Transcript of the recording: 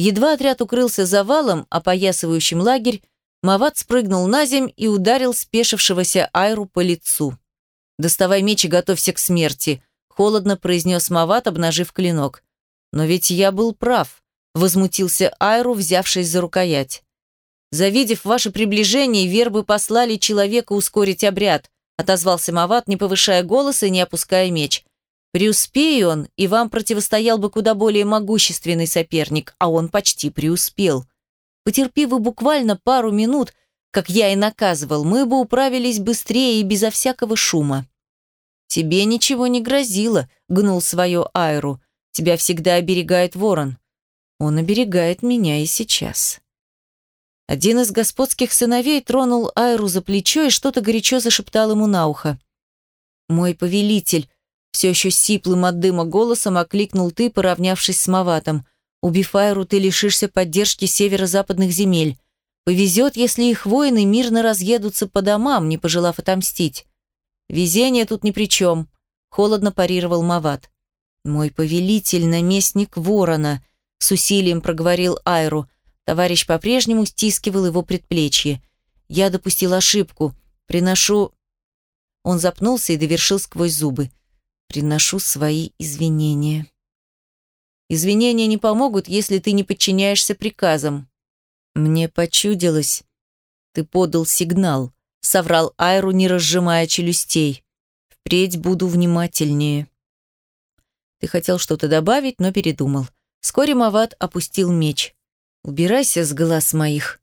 Едва отряд укрылся за валом, опоясывающим лагерь, Мават спрыгнул на земь и ударил спешившегося Айру по лицу. «Доставай меч и готовься к смерти», — холодно произнес Мават, обнажив клинок. «Но ведь я был прав», — возмутился Айру, взявшись за рукоять. «Завидев ваше приближение, вербы послали человека ускорить обряд», — отозвался Мават, не повышая голос и не опуская меч. «Преуспей он, и вам противостоял бы куда более могущественный соперник, а он почти преуспел. Потерпи вы буквально пару минут, как я и наказывал, мы бы управились быстрее и безо всякого шума. Тебе ничего не грозило, гнул свое Айру. Тебя всегда оберегает ворон. Он оберегает меня и сейчас. Один из господских сыновей тронул Айру за плечо и что-то горячо зашептал ему на ухо. «Мой повелитель», все еще сиплым от дыма голосом окликнул ты, поравнявшись с Маватом. Убив Айру, ты лишишься поддержки северо-западных земель. Повезет, если их воины мирно разъедутся по домам, не пожелав отомстить. Везение тут ни при чем, холодно парировал Мават. Мой повелитель, наместник ворона, с усилием проговорил Айру. Товарищ по-прежнему стискивал его предплечье. Я допустил ошибку. Приношу... Он запнулся и довершил сквозь зубы. Приношу свои извинения. Извинения не помогут, если ты не подчиняешься приказам. Мне почудилось. Ты подал сигнал, соврал Айру, не разжимая челюстей. Впредь буду внимательнее. Ты хотел что-то добавить, но передумал. Вскоре Мават опустил меч. «Убирайся с глаз моих»,